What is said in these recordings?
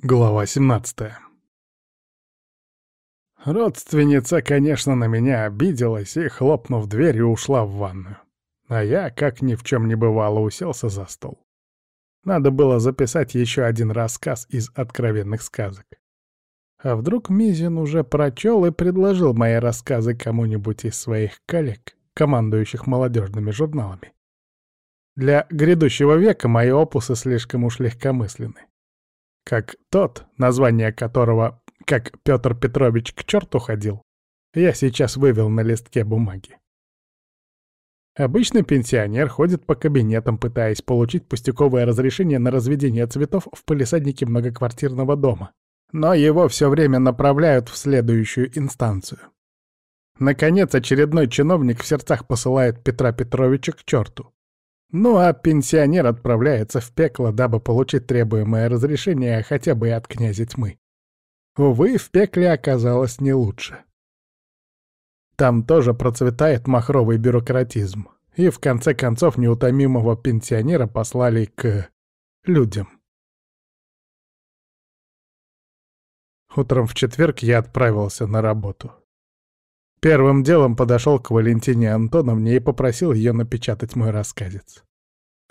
Глава 17 Родственница, конечно, на меня обиделась и, хлопнув дверью, ушла в ванную. А я, как ни в чем не бывало, уселся за стол. Надо было записать еще один рассказ из откровенных сказок. А вдруг Мизин уже прочел и предложил мои рассказы кому-нибудь из своих коллег, командующих молодежными журналами? Для грядущего века мои опусы слишком уж легкомысленны как тот, название которого «Как Петр Петрович к черту ходил», я сейчас вывел на листке бумаги. Обычный пенсионер ходит по кабинетам, пытаясь получить пустяковое разрешение на разведение цветов в палисаднике многоквартирного дома, но его все время направляют в следующую инстанцию. Наконец, очередной чиновник в сердцах посылает Петра Петровича к черту. Ну а пенсионер отправляется в пекло, дабы получить требуемое разрешение хотя бы от князя тьмы. Увы, в пекле оказалось не лучше. Там тоже процветает махровый бюрократизм, и в конце концов неутомимого пенсионера послали к... людям. Утром в четверг я отправился на работу. Первым делом подошел к Валентине Антоновне и попросил ее напечатать мой рассказец.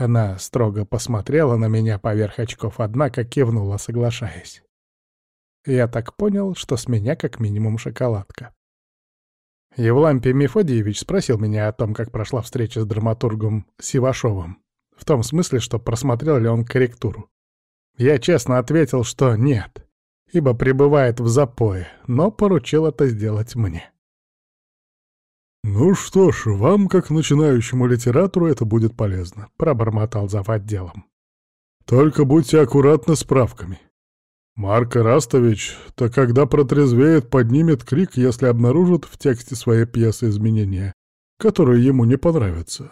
Она строго посмотрела на меня поверх очков, однако кивнула, соглашаясь. Я так понял, что с меня как минимум шоколадка. Евлампий Мефодиевич спросил меня о том, как прошла встреча с драматургом Сивашовым, в том смысле, что просмотрел ли он корректуру. Я честно ответил, что нет, ибо пребывает в запое, но поручил это сделать мне. «Ну что ж, вам, как начинающему литератору, это будет полезно», — пробормотал зав. отделом. «Только будьте аккуратны с правками. Марк Растович, то когда протрезвеет, поднимет крик, если обнаружит в тексте своей пьесы изменения, которые ему не понравятся.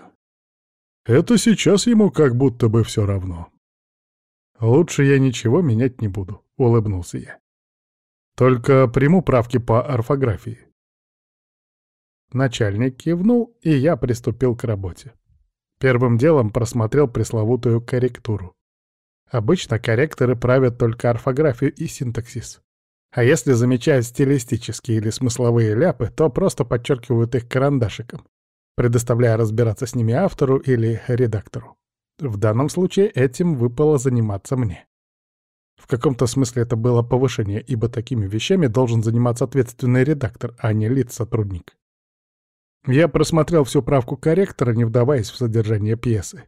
Это сейчас ему как будто бы все равно». «Лучше я ничего менять не буду», — улыбнулся я. «Только приму правки по орфографии. Начальник кивнул, и я приступил к работе. Первым делом просмотрел пресловутую корректуру. Обычно корректоры правят только орфографию и синтаксис. А если замечают стилистические или смысловые ляпы, то просто подчеркивают их карандашиком, предоставляя разбираться с ними автору или редактору. В данном случае этим выпало заниматься мне. В каком-то смысле это было повышение, ибо такими вещами должен заниматься ответственный редактор, а не лид-сотрудник. Я просмотрел всю правку корректора, не вдаваясь в содержание пьесы.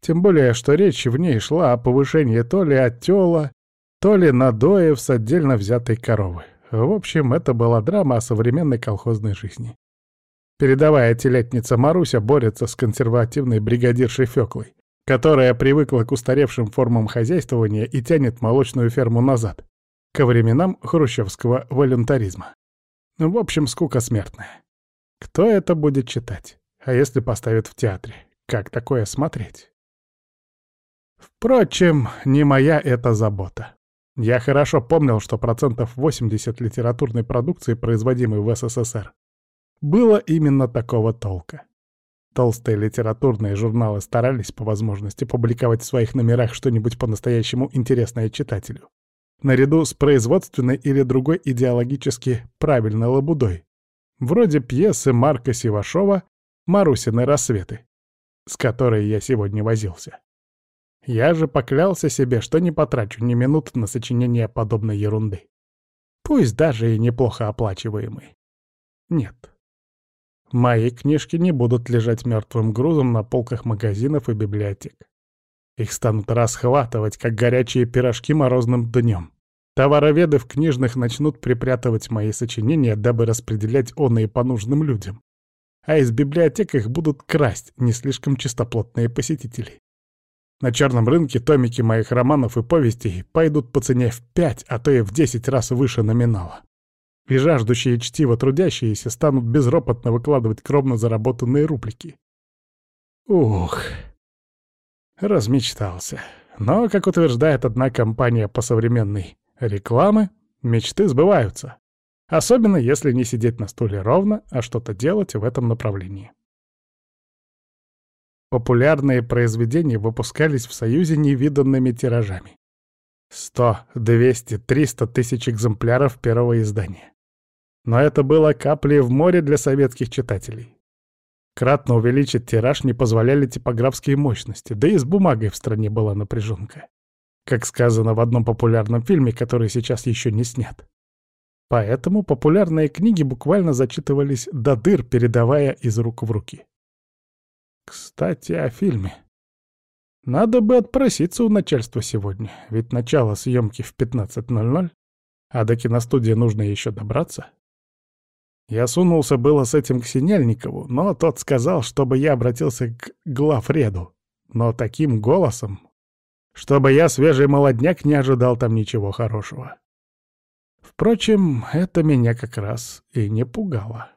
Тем более, что речь в ней шла о повышении то ли от тела, то ли надоев с отдельно взятой коровы. В общем, это была драма о современной колхозной жизни. Передовая телятница Маруся борется с консервативной бригадиршей Фёклой, которая привыкла к устаревшим формам хозяйствования и тянет молочную ферму назад, ко временам хрущевского волюнтаризма. В общем, скука смертная. Кто это будет читать? А если поставят в театре? Как такое смотреть? Впрочем, не моя это забота. Я хорошо помнил, что процентов 80 литературной продукции, производимой в СССР, было именно такого толка. Толстые литературные журналы старались по возможности публиковать в своих номерах что-нибудь по-настоящему интересное читателю. Наряду с производственной или другой идеологически правильной лабудой, Вроде пьесы Марка Сивашова «Марусины рассветы», с которой я сегодня возился. Я же поклялся себе, что не потрачу ни минуты на сочинение подобной ерунды. Пусть даже и неплохо оплачиваемый. Нет. Мои книжки не будут лежать мертвым грузом на полках магазинов и библиотек. Их станут расхватывать, как горячие пирожки морозным днем. Товароведы в книжных начнут припрятывать мои сочинения, дабы распределять оные по нужным людям. А из библиотек их будут красть не слишком чистоплотные посетители. На черном рынке томики моих романов и повестей пойдут по цене в пять, а то и в десять раз выше номинала. И жаждущие чтиво трудящиеся станут безропотно выкладывать кровно заработанные рублики. Ух, размечтался. Но, как утверждает одна компания по современной Рекламы, мечты сбываются. Особенно, если не сидеть на стуле ровно, а что-то делать в этом направлении. Популярные произведения выпускались в Союзе невиданными тиражами. Сто, двести, триста тысяч экземпляров первого издания. Но это было каплей в море для советских читателей. Кратно увеличить тираж не позволяли типографские мощности, да и с бумагой в стране была напряженка. Как сказано в одном популярном фильме, который сейчас еще не снят. Поэтому популярные книги буквально зачитывались до дыр, передавая из рук в руки. Кстати, о фильме. Надо бы отпроситься у начальства сегодня, ведь начало съемки в 15.00, а до киностудии нужно еще добраться. Я сунулся было с этим к Синельникову, но тот сказал, чтобы я обратился к главреду, но таким голосом, чтобы я, свежий молодняк, не ожидал там ничего хорошего. Впрочем, это меня как раз и не пугало.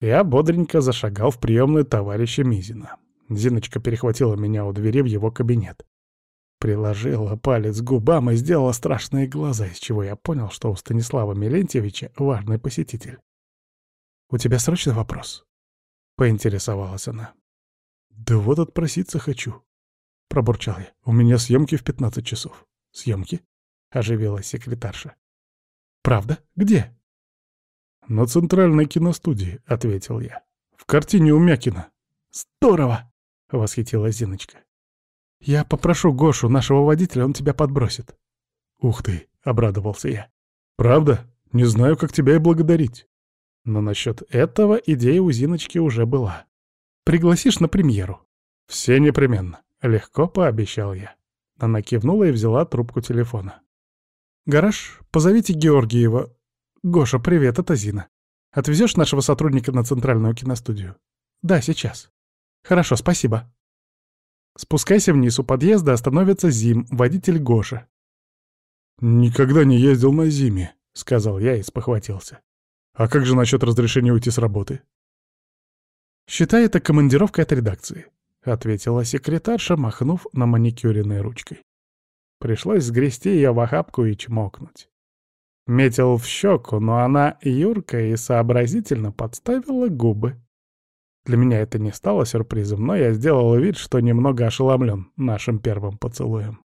Я бодренько зашагал в приемную товарища Мизина. Зиночка перехватила меня у двери в его кабинет. Приложила палец к губам и сделала страшные глаза, из чего я понял, что у Станислава Милентьевича важный посетитель. «У тебя срочный вопрос?» — поинтересовалась она. «Да вот отпроситься хочу», — пробурчал я. «У меня съемки в пятнадцать часов». «Съемки?» — оживилась секретарша. «Правда? Где?» «На центральной киностудии», — ответил я. «В картине у Мякина». «Здорово!» — восхитилась Зиночка. «Я попрошу Гошу, нашего водителя, он тебя подбросит». «Ух ты!» — обрадовался я. «Правда? Не знаю, как тебя и благодарить». Но насчет этого идея у Зиночки уже была. «Пригласишь на премьеру?» «Все непременно», — легко пообещал я. Она кивнула и взяла трубку телефона. «Гараж, позовите Георгиева. Гоша, привет, это Зина. Отвезешь нашего сотрудника на центральную киностудию?» «Да, сейчас». «Хорошо, спасибо». Спускайся вниз у подъезда, остановится Зим, водитель Гоша. «Никогда не ездил на Зиме», — сказал я и спохватился. «А как же насчет разрешения уйти с работы?» «Считай это командировкой от редакции», — ответила секретарша, махнув на маникюренной ручкой. Пришлось сгрести ее в охапку и чмокнуть. Метил в щеку, но она юрко и сообразительно подставила губы. Для меня это не стало сюрпризом, но я сделал вид, что немного ошеломлен нашим первым поцелуем.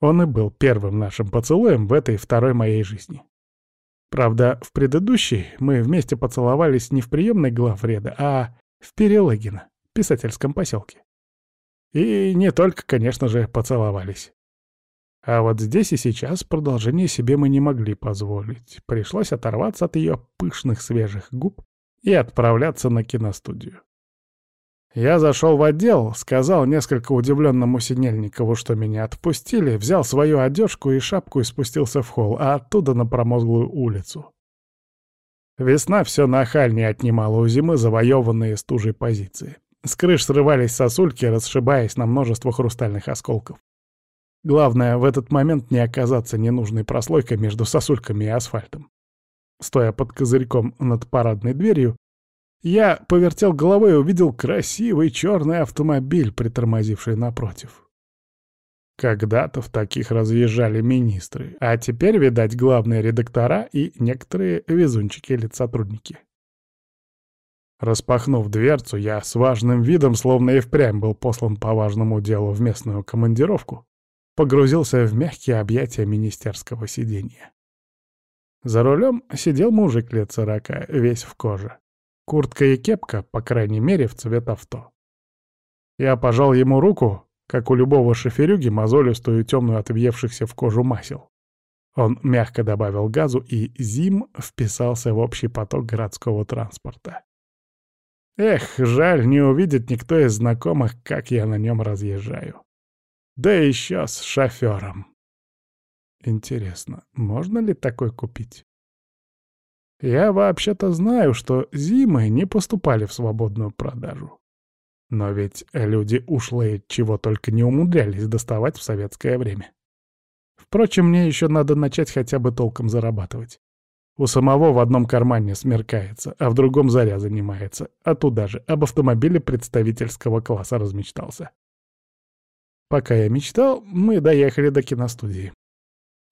Он и был первым нашим поцелуем в этой второй моей жизни. Правда, в предыдущей мы вместе поцеловались не в приемной главреда, а в Перелагино, писательском поселке. И не только, конечно же, поцеловались. А вот здесь и сейчас продолжение себе мы не могли позволить. Пришлось оторваться от ее пышных свежих губ и отправляться на киностудию. Я зашел в отдел, сказал несколько удивленному Синельникову, что меня отпустили, взял свою одежку и шапку и спустился в холл, а оттуда на промозглую улицу. Весна все нахальнее отнимала у зимы завоеванные стужей позиции. С крыш срывались сосульки, расшибаясь на множество хрустальных осколков. Главное, в этот момент не оказаться ненужной прослойкой между сосульками и асфальтом. Стоя под козырьком над парадной дверью, я повертел головой и увидел красивый черный автомобиль, притормозивший напротив. Когда-то в таких разъезжали министры, а теперь, видать, главные редактора и некоторые везунчики или сотрудники. Распахнув дверцу, я с важным видом, словно и впрямь был послан по важному делу в местную командировку, погрузился в мягкие объятия министерского сиденья. За рулем сидел мужик лет сорока, весь в коже. Куртка и кепка, по крайней мере, в цвет авто. Я пожал ему руку, как у любого шоферюги, мозолистую темную от въевшихся в кожу масел. Он мягко добавил газу, и Зим вписался в общий поток городского транспорта. Эх, жаль, не увидит никто из знакомых, как я на нем разъезжаю. Да еще с шофером. Интересно, можно ли такой купить? Я вообще-то знаю, что зимы не поступали в свободную продажу. Но ведь люди ушлые чего только не умудрялись доставать в советское время. Впрочем, мне еще надо начать хотя бы толком зарабатывать. У самого в одном кармане смеркается, а в другом заря занимается, а туда же об автомобиле представительского класса размечтался. Пока я мечтал, мы доехали до киностудии.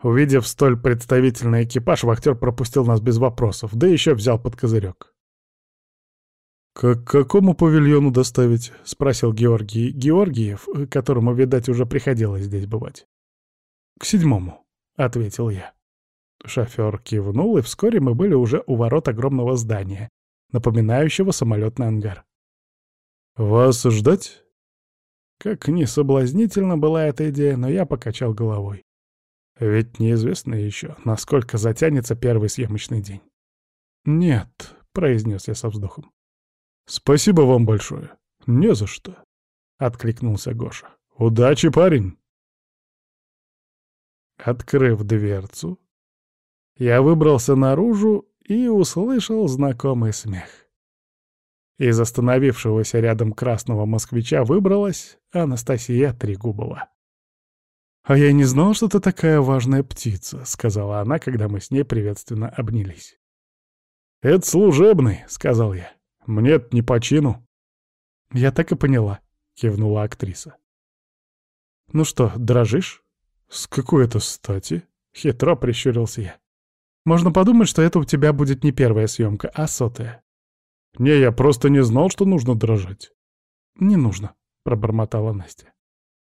Увидев столь представительный экипаж, вахтер пропустил нас без вопросов, да еще взял под козырек. «К какому павильону доставить?» — спросил Георгий Георгиев, которому, видать, уже приходилось здесь бывать. «К седьмому», — ответил я. Шофер кивнул, и вскоре мы были уже у ворот огромного здания, напоминающего самолетный ангар. «Вас ждать?» Как ни соблазнительно была эта идея, но я покачал головой. Ведь неизвестно еще, насколько затянется первый съемочный день. «Нет», — произнес я со вздохом. «Спасибо вам большое. Не за что», — откликнулся Гоша. «Удачи, парень!» Открыв дверцу, я выбрался наружу и услышал знакомый смех. Из остановившегося рядом красного москвича выбралась Анастасия Трегубова. «А я не знал, что ты такая важная птица», — сказала она, когда мы с ней приветственно обнялись. «Это служебный», — сказал я. «Мне это не по чину». «Я так и поняла», — кивнула актриса. «Ну что, дрожишь?» «С какой это стати?» — хитро прищурился я. «Можно подумать, что это у тебя будет не первая съемка, а сотая». «Не, я просто не знал, что нужно дрожать». «Не нужно», — пробормотала Настя.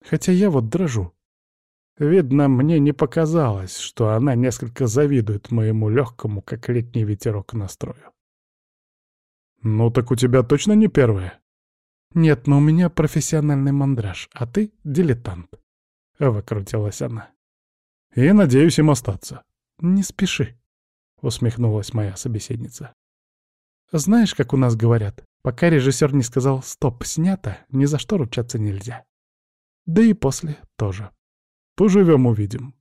«Хотя я вот дрожу. Видно, мне не показалось, что она несколько завидует моему легкому, как летний ветерок, настрою». «Ну так у тебя точно не первая?» «Нет, но у меня профессиональный мандраж, а ты — дилетант». — выкрутилась она. «И надеюсь им остаться». «Не спеши», — усмехнулась моя собеседница. «Знаешь, как у нас говорят, пока режиссер не сказал «стоп, снято», ни за что ручаться нельзя. Да и после тоже. Поживем — увидим».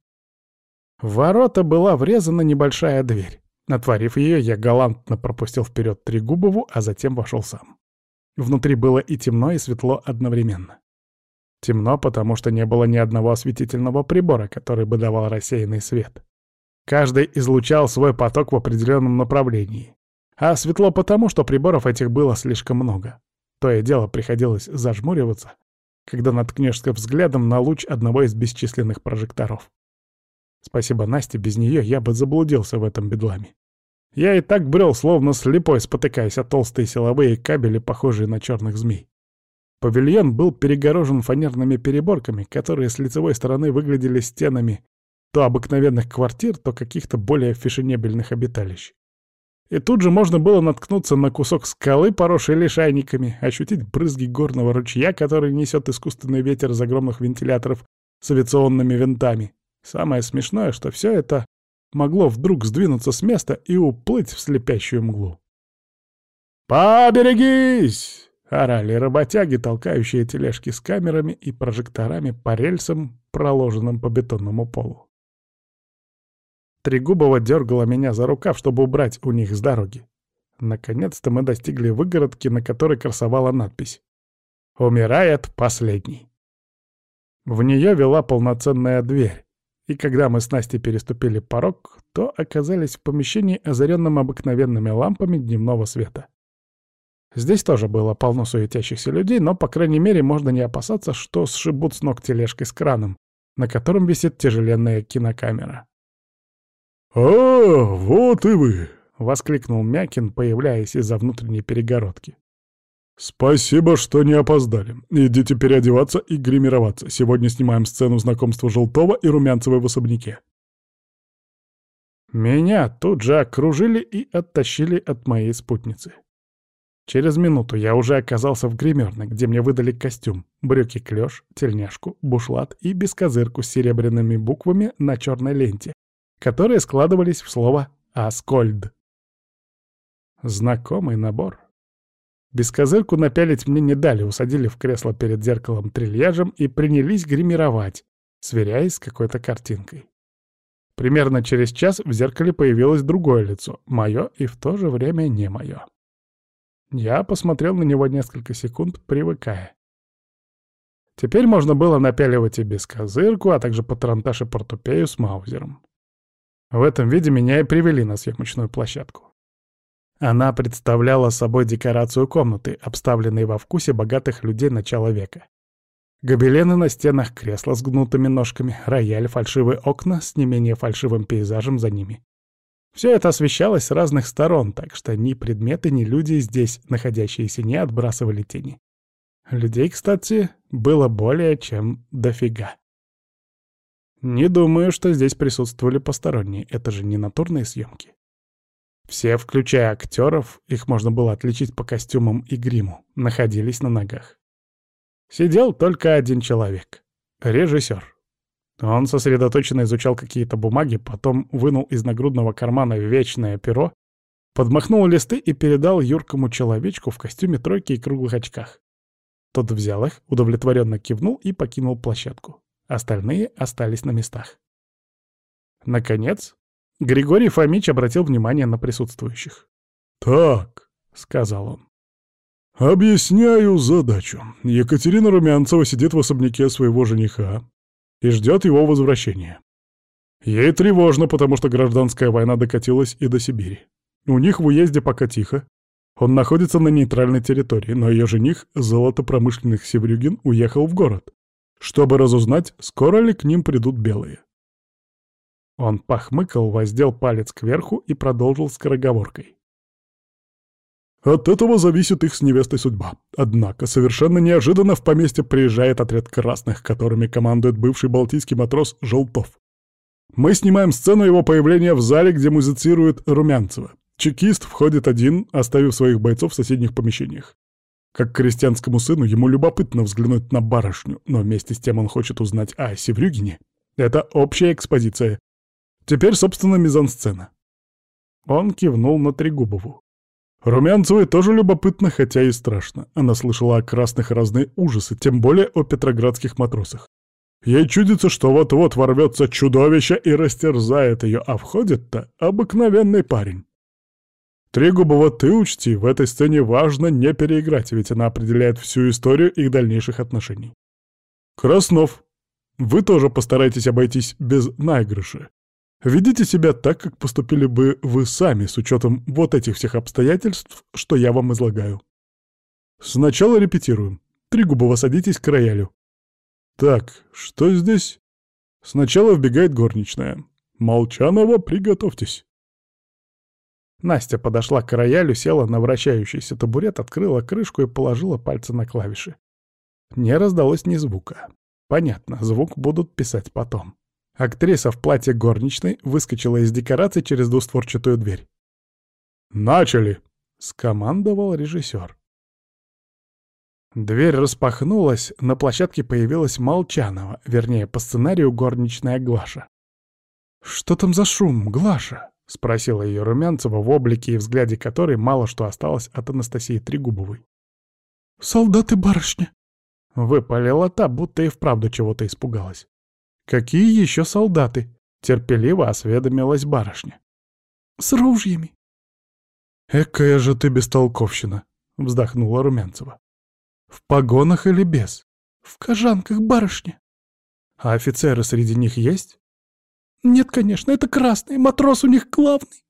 В ворота была врезана небольшая дверь. Отворив ее, я галантно пропустил вперед Трегубову, а затем вошел сам. Внутри было и темно, и светло одновременно. Темно, потому что не было ни одного осветительного прибора, который бы давал рассеянный свет. Каждый излучал свой поток в определенном направлении. А светло потому, что приборов этих было слишком много. То и дело приходилось зажмуриваться, когда наткнешься взглядом на луч одного из бесчисленных прожекторов. Спасибо Насте, без нее я бы заблудился в этом бедламе. Я и так брел, словно слепой, спотыкаясь о толстые силовые кабели, похожие на черных змей. Павильон был перегорожен фанерными переборками, которые с лицевой стороны выглядели стенами то обыкновенных квартир, то каких-то более фешенебельных обиталищ. И тут же можно было наткнуться на кусок скалы, поросший лишайниками, ощутить брызги горного ручья, который несет искусственный ветер из огромных вентиляторов с авиационными винтами. Самое смешное, что все это могло вдруг сдвинуться с места и уплыть в слепящую мглу. «Поберегись!» Орали работяги, толкающие тележки с камерами и прожекторами по рельсам, проложенным по бетонному полу. Трегубова дергала меня за рукав, чтобы убрать у них с дороги. Наконец-то мы достигли выгородки, на которой красовала надпись «Умирает последний». В нее вела полноценная дверь, и когда мы с Настей переступили порог, то оказались в помещении, озаренном обыкновенными лампами дневного света. Здесь тоже было полно суетящихся людей, но, по крайней мере, можно не опасаться, что сшибут с ног тележкой с краном, на котором висит тяжеленная кинокамера. «А, вот и вы!» — воскликнул Мякин, появляясь из-за внутренней перегородки. «Спасибо, что не опоздали. Идите переодеваться и гримироваться. Сегодня снимаем сцену знакомства Желтого и Румянцевой в особняке». Меня тут же окружили и оттащили от моей спутницы. Через минуту я уже оказался в гримерной, где мне выдали костюм, брюки клеш, тельняшку, бушлат и бескозырку с серебряными буквами на черной ленте, которые складывались в слово «Аскольд». Знакомый набор. Бескозырку напялить мне не дали, усадили в кресло перед зеркалом-трильяжем и принялись гримировать, сверяясь с какой-то картинкой. Примерно через час в зеркале появилось другое лицо, мое и в то же время не мое. Я посмотрел на него несколько секунд, привыкая. Теперь можно было напяливать и бескозырку, а также патронтаж и портупею с маузером. В этом виде меня и привели на съемочную площадку. Она представляла собой декорацию комнаты, обставленной во вкусе богатых людей начала века. Гобелены на стенах, кресла с гнутыми ножками, рояль, фальшивые окна с не менее фальшивым пейзажем за ними. Все это освещалось с разных сторон, так что ни предметы, ни люди здесь, находящиеся, не отбрасывали тени. Людей, кстати, было более чем дофига. Не думаю, что здесь присутствовали посторонние, это же не натурные съемки. Все, включая актеров, их можно было отличить по костюмам и гриму, находились на ногах. Сидел только один человек — режиссер. Он сосредоточенно изучал какие-то бумаги, потом вынул из нагрудного кармана вечное перо, подмахнул листы и передал юркому человечку в костюме тройки и круглых очках. Тот взял их, удовлетворенно кивнул и покинул площадку. Остальные остались на местах. Наконец, Григорий Фомич обратил внимание на присутствующих. «Так», — сказал он. «Объясняю задачу. Екатерина Румянцева сидит в особняке своего жениха и ждет его возвращения. Ей тревожно, потому что гражданская война докатилась и до Сибири. У них в уезде пока тихо. Он находится на нейтральной территории, но ее жених, золотопромышленных Севрюгин, уехал в город чтобы разузнать, скоро ли к ним придут белые. Он похмыкал, воздел палец кверху и продолжил скороговоркой. От этого зависит их с невестой судьба. Однако совершенно неожиданно в поместье приезжает отряд красных, которыми командует бывший балтийский матрос Желтов. Мы снимаем сцену его появления в зале, где музицирует Румянцева. Чекист входит один, оставив своих бойцов в соседних помещениях. Как крестьянскому сыну ему любопытно взглянуть на барышню, но вместе с тем он хочет узнать о Севрюгине. Это общая экспозиция. Теперь, собственно, мизансцена. Он кивнул на Трегубову. Румянцевой тоже любопытно, хотя и страшно. Она слышала о красных разные ужасы, тем более о петроградских матросах. Ей чудится, что вот-вот ворвется чудовище и растерзает ее, а входит-то обыкновенный парень. Трегубова ты учти, в этой сцене важно не переиграть, ведь она определяет всю историю их дальнейших отношений. Краснов, вы тоже постарайтесь обойтись без наигрыша. Ведите себя так, как поступили бы вы сами, с учетом вот этих всех обстоятельств, что я вам излагаю. Сначала репетируем. Трегубова, садитесь к роялю. Так, что здесь? Сначала вбегает горничная. Молчанова, приготовьтесь. Настя подошла к роялю, села на вращающийся табурет, открыла крышку и положила пальцы на клавиши. Не раздалось ни звука. Понятно, звук будут писать потом. Актриса в платье горничной выскочила из декорации через двустворчатую дверь. «Начали!» — скомандовал режиссер. Дверь распахнулась, на площадке появилась Молчанова, вернее, по сценарию горничная Глаша. «Что там за шум, Глаша?» — спросила ее Румянцева в облике и взгляде которой мало что осталось от Анастасии Трегубовой. «Солдаты, барышня!» Выпалила та, будто и вправду чего-то испугалась. «Какие еще солдаты?» — терпеливо осведомилась барышня. «С ружьями». «Экая же ты бестолковщина!» — вздохнула Румянцева. «В погонах или без?» «В кожанках, барышня». «А офицеры среди них есть?» «Нет, конечно, это красный, матрос у них главный».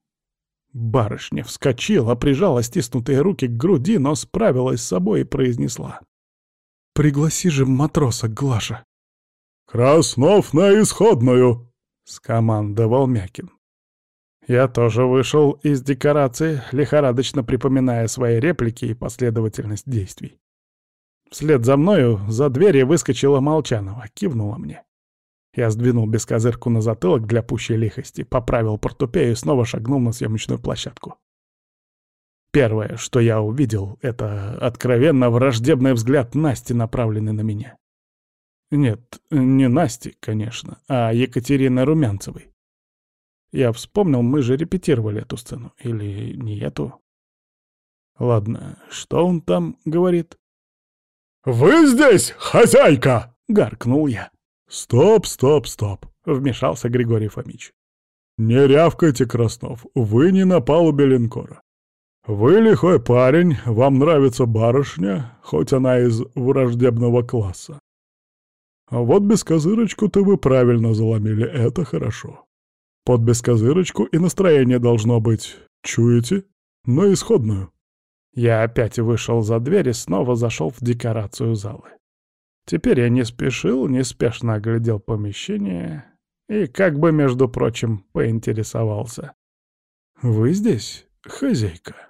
Барышня вскочила, прижала стиснутые руки к груди, но справилась с собой и произнесла. «Пригласи же матроса, Глаша». «Краснов на исходную!» — скомандовал Мякин. Я тоже вышел из декорации, лихорадочно припоминая свои реплики и последовательность действий. Вслед за мною за дверью выскочила Молчанова, кивнула мне. Я сдвинул бескозырку на затылок для пущей лихости, поправил портупею и снова шагнул на съемочную площадку. Первое, что я увидел, это откровенно враждебный взгляд Насти, направленный на меня. Нет, не Насти, конечно, а Екатерины Румянцевой. Я вспомнил, мы же репетировали эту сцену. Или не эту? Ладно, что он там говорит? «Вы здесь, хозяйка!» — гаркнул я. «Стоп, стоп, стоп!» — вмешался Григорий Фомич. «Не рявкайте, Краснов, вы не на палубе линкора. Вы лихой парень, вам нравится барышня, хоть она из враждебного класса. А вот бескозырочку-то вы правильно заломили, это хорошо. Под бескозырочку и настроение должно быть, чуете? На исходную». Я опять вышел за дверь и снова зашел в декорацию залы. Теперь я не спешил, неспешно оглядел помещение и, как бы, между прочим, поинтересовался. «Вы здесь, хозяйка?»